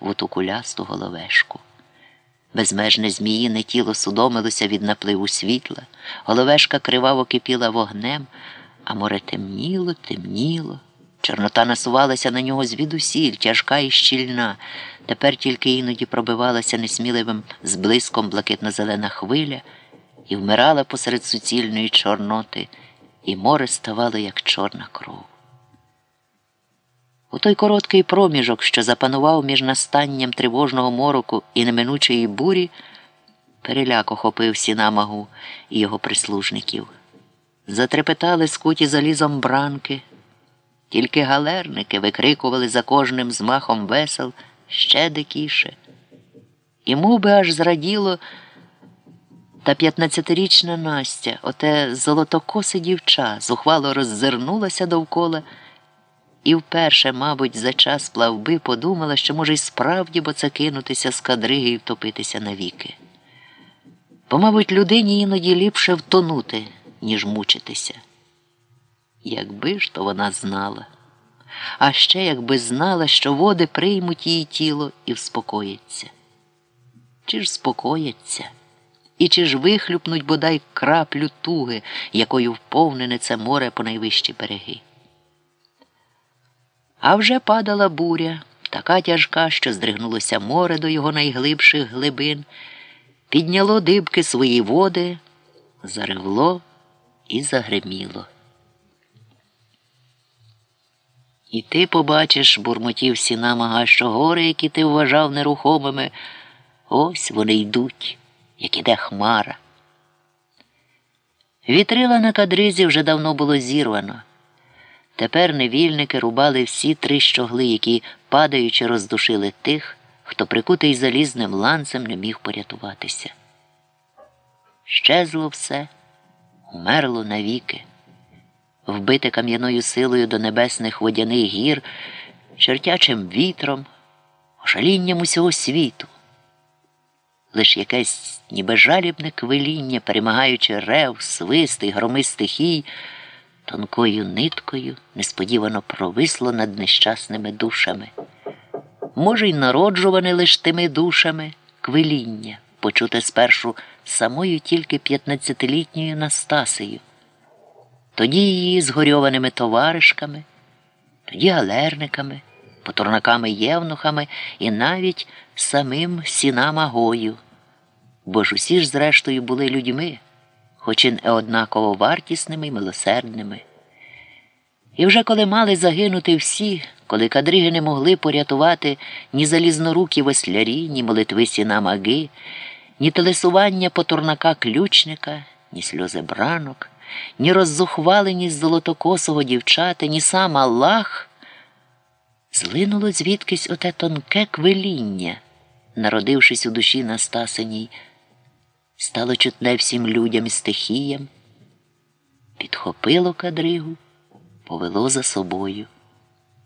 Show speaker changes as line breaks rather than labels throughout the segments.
в оту кулясту головешку. Безмежне зміїне тіло судомилося від напливу світла, головешка криваво кипіла вогнем, а море темніло, темніло. Чорнота насувалася на нього звідусіль, тяжка і щільна. Тепер тільки іноді пробивалася несміливим зблиском блакитно-зелена хвиля і вмирала посеред суцільної чорноти, і море ставало, як чорна кров. У той короткий проміжок, що запанував між настанням тривожного мороку і неминучої бурі, переляк охопив сінамагу і його прислужників. Затрепетали скуті залізом бранки, тільки галерники викрикували за кожним змахом весел ще дикіше. І мов би аж зраділо та п'ятнадцятирічна Настя, оте золотокосе дівча, зухвало роззирнулася довкола і вперше, мабуть, за час плавби подумала, що може й справді бо це кинутися з кадриги і втопитися навіки. Бо, мабуть, людині іноді ліпше втонути, ніж мучитися. Якби ж то вона знала, а ще якби знала, що води приймуть її тіло і вспокоїться. Чи ж спокояться? І чи ж вихлюпнуть бодай краплю туги, якою вповнене це море по найвищі береги? А вже падала буря, така тяжка, що здригнулося море до його найглибших глибин, підняло дибки свої води, заревло і загриміло. І ти побачиш, бурмотів сіна мага, що гори, які ти вважав нерухомими, ось вони йдуть, як іде хмара. Вітрила на кадризі вже давно було зірвано. Тепер невільники рубали всі три щогли, які, падаючи, роздушили тих, хто прикутий залізним ланцем не міг порятуватися. Щезло все, умерло навіки, вбите кам'яною силою до небесних водяних гір, чертячим вітром, ошалінням усього світу. Лиш якесь ніби жалібне квиління, перемагаючи рев, свист і громи стихій, тонкою ниткою несподівано провисло над нещасними душами. Може, й народжуване лиш тими душами квиління, почуте спершу самою тільки п'ятнадцятилітньою Настасею, тоді її згорьованими товаришками, тоді галерниками, потурнаками євнухами і навіть самим сінамагою. Бо ж усі ж, зрештою, були людьми хоч і не однаково вартісними й милосердними. І вже коли мали загинути всі, коли кадриги не могли порятувати ні залізнорукі веслярі, ні молитви сіна маги, ні телесування потурнака ключника, ні сльози бранок, ні роззухваленість золотокосого дівчата, ні сам Аллах, злинуло звідкись оте тонке квиління, народившись у душі Настасиній, стало чутне всім людям і стихіям, підхопило кадригу, повело за собою,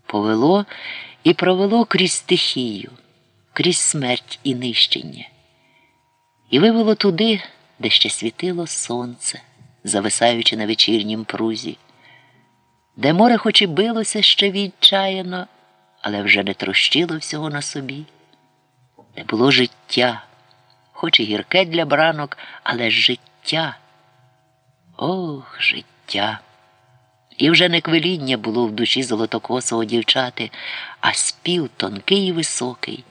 повело і провело крізь стихію, крізь смерть і нищення, і вивело туди, де ще світило сонце, зависаючи на вечірнім прузі, де море хоч і билося ще відчаяно, але вже не трощило всього на собі, де було життя хоч і гірке для бранок, але життя. Ох, життя. І вже не квиління було в душі золотокосого дівчати, а спів тонкий і високий,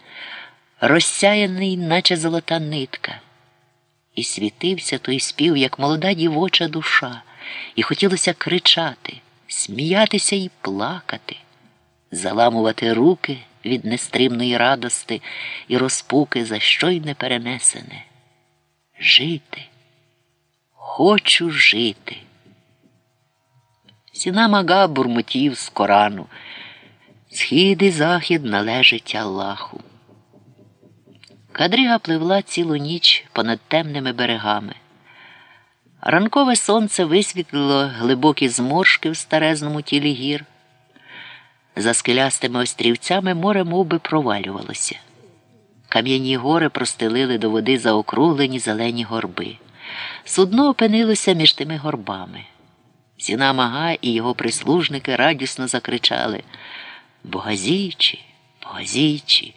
розсяяний, наче золота нитка. І світився той спів, як молода дівоча душа, і хотілося кричати, сміятися і плакати, заламувати руки від нестримної радости і розпуки за що й не перенесене. Жити, хочу жити. Сіна мага бурмотів з Корану. Схід і захід належить Аллаху. Кадрига пливла цілу ніч понад темними берегами. Ранкове сонце висвітлило глибокі зморшки в старезному тілі гір. За скелястими острівцями море мов би, провалювалося. Кам'яні гори простелили до води заокруглені зелені горби. Судно опинилося між тими горбами. Сіна мага і його прислужники радісно закричали Богазійчі, богазічі.